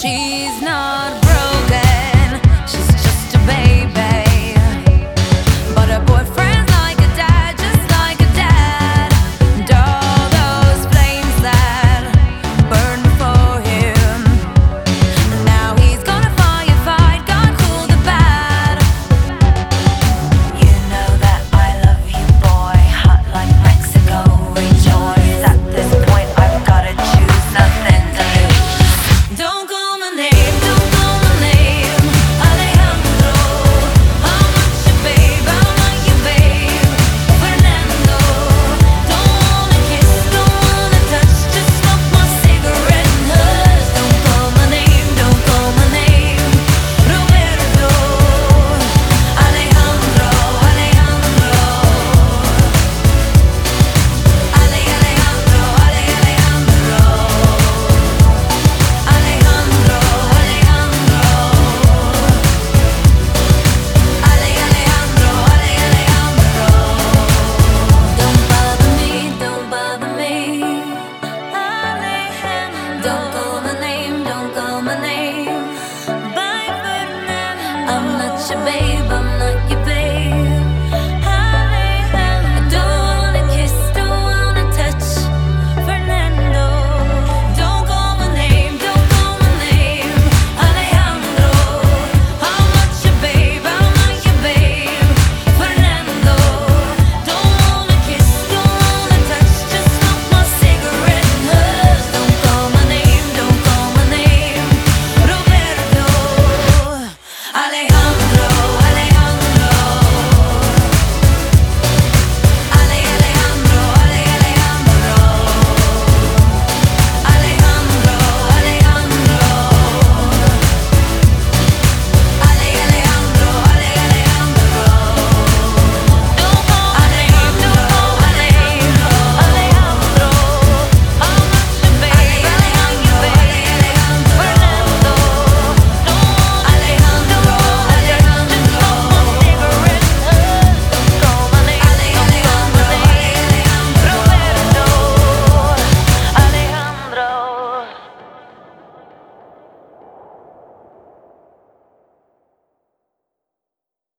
she you, baby.